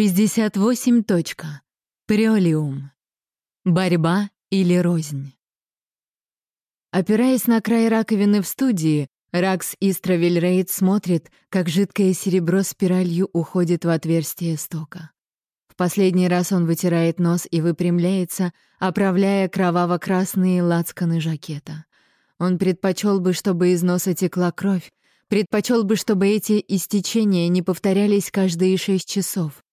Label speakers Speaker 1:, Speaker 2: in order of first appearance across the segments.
Speaker 1: 68. Точка. Приолиум. Борьба или рознь. Опираясь на край раковины в студии, Ракс Истравельрейд смотрит, как жидкое серебро спиралью уходит в отверстие стока. В последний раз он вытирает нос и выпрямляется, оправляя кроваво-красные лацканы жакета. Он предпочел бы, чтобы из носа текла кровь, предпочел бы, чтобы эти истечения не повторялись каждые шесть часов,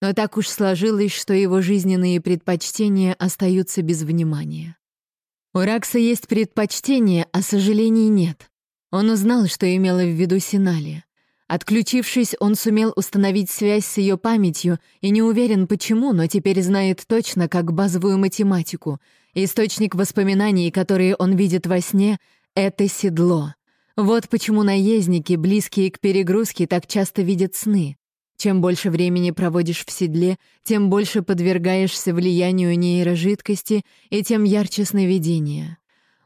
Speaker 1: но так уж сложилось, что его жизненные предпочтения остаются без внимания. У Ракса есть предпочтения, а сожалений нет. Он узнал, что имела в виду Синали. Отключившись, он сумел установить связь с ее памятью и не уверен почему, но теперь знает точно, как базовую математику. Источник воспоминаний, которые он видит во сне — это седло. Вот почему наездники, близкие к перегрузке, так часто видят сны. Чем больше времени проводишь в седле, тем больше подвергаешься влиянию нейрожидкости и тем ярче сновидения.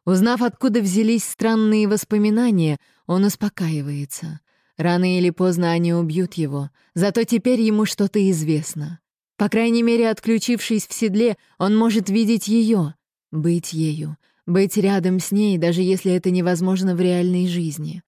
Speaker 1: Узнав, откуда взялись странные воспоминания, он успокаивается. Рано или поздно они убьют его, зато теперь ему что-то известно. По крайней мере, отключившись в седле, он может видеть ее, быть ею, быть рядом с ней, даже если это невозможно в реальной жизни.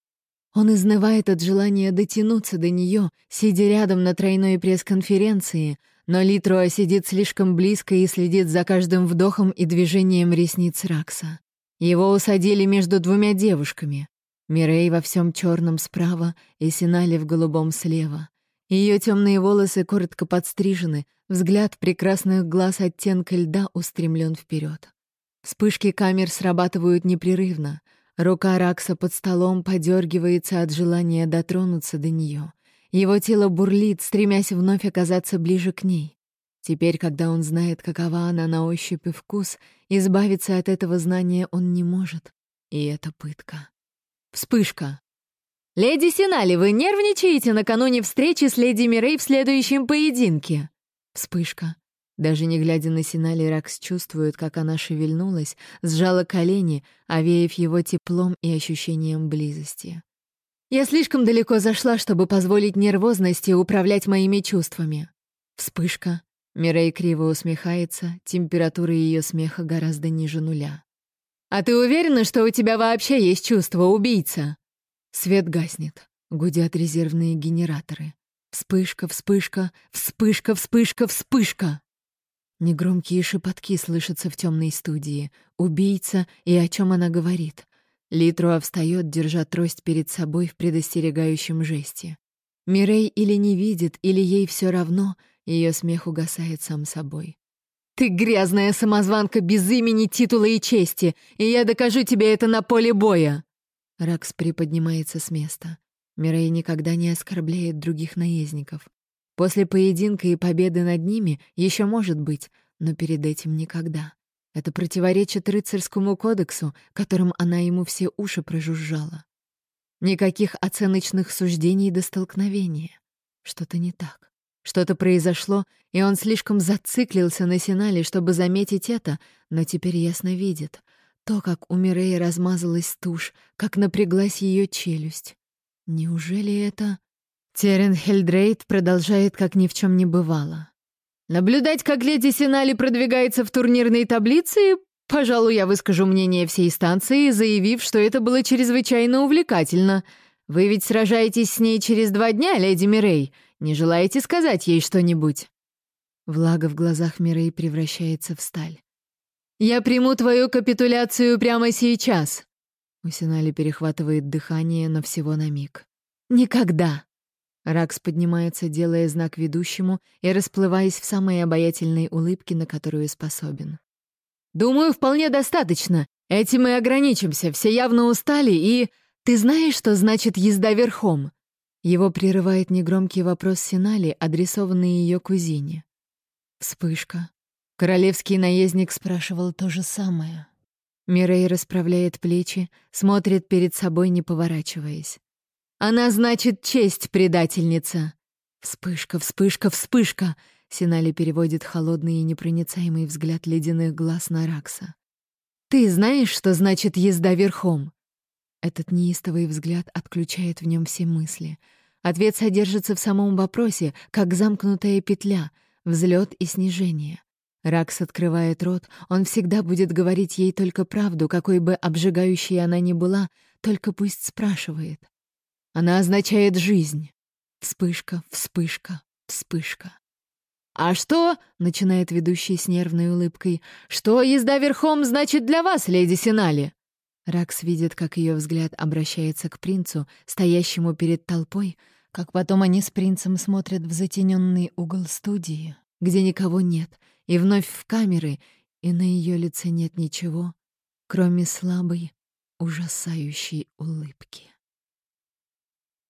Speaker 1: Он изнывает от желания дотянуться до нее, сидя рядом на тройной пресс-конференции, но Литруа сидит слишком близко и следит за каждым вдохом и движением ресниц Ракса. Его усадили между двумя девушками. Мирей во всем черном справа и Синали в голубом слева. Ее темные волосы коротко подстрижены, взгляд прекрасных глаз оттенка льда устремлен вперед. Вспышки камер срабатывают непрерывно — Рука Ракса под столом подергивается от желания дотронуться до нее. Его тело бурлит, стремясь вновь оказаться ближе к ней. Теперь, когда он знает, какова она на ощупь и вкус, избавиться от этого знания он не может. И это пытка. Вспышка. «Леди Синали, вы нервничаете накануне встречи с леди Мирей в следующем поединке?» Вспышка. Даже не глядя на Синали, Ракс чувствует, как она шевельнулась, сжала колени, овеяв его теплом и ощущением близости. «Я слишком далеко зашла, чтобы позволить нервозности управлять моими чувствами». Вспышка. Мирей криво усмехается, температура ее смеха гораздо ниже нуля. «А ты уверена, что у тебя вообще есть чувство, убийца?» Свет гаснет, гудят резервные генераторы. Вспышка, вспышка, вспышка, вспышка, вспышка. Негромкие шепотки слышатся в темной студии. Убийца и о чем она говорит. Литруа встает, держа трость перед собой в предостерегающем жесте. Мирей или не видит, или ей все равно, ее смех угасает сам собой. «Ты грязная самозванка без имени, титула и чести, и я докажу тебе это на поле боя!» Ракс приподнимается с места. Мирей никогда не оскорбляет других наездников. После поединка и победы над ними еще может быть, но перед этим никогда. Это противоречит рыцарскому кодексу, которым она ему все уши прожужжала. Никаких оценочных суждений до столкновения. Что-то не так. Что-то произошло, и он слишком зациклился на Синале, чтобы заметить это, но теперь ясно видит. То, как у Миреи размазалась тушь, как напряглась ее челюсть. Неужели это... Терен Хельдрейд продолжает, как ни в чем не бывало. Наблюдать, как леди Синали продвигается в турнирной таблице, пожалуй, я выскажу мнение всей станции, заявив, что это было чрезвычайно увлекательно. Вы ведь сражаетесь с ней через два дня, леди Мирей. Не желаете сказать ей что-нибудь?» Влага в глазах Мирей превращается в сталь. «Я приму твою капитуляцию прямо сейчас!» У Синали перехватывает дыхание, но всего на миг. «Никогда!» Ракс поднимается, делая знак ведущему и расплываясь в самой обаятельной улыбке, на которую способен. «Думаю, вполне достаточно. Этим мы ограничимся. Все явно устали и... Ты знаешь, что значит езда верхом?» Его прерывает негромкий вопрос Синали, адресованный ее кузине. Вспышка. Королевский наездник спрашивал то же самое. Мирей расправляет плечи, смотрит перед собой, не поворачиваясь. Она значит честь, предательница. Вспышка, вспышка, вспышка. Синали переводит холодный и непроницаемый взгляд ледяных глаз на Ракса. Ты знаешь, что значит езда верхом? Этот неистовый взгляд отключает в нем все мысли. Ответ содержится в самом вопросе, как замкнутая петля, взлет и снижение. Ракс открывает рот, он всегда будет говорить ей только правду, какой бы обжигающей она ни была, только пусть спрашивает. Она означает жизнь. Вспышка, вспышка, вспышка. «А что?» — начинает ведущий с нервной улыбкой. «Что езда верхом значит для вас, леди Синали?» Ракс видит, как ее взгляд обращается к принцу, стоящему перед толпой, как потом они с принцем смотрят в затененный угол студии, где никого нет, и вновь в камеры, и на ее лице нет ничего, кроме слабой, ужасающей улыбки.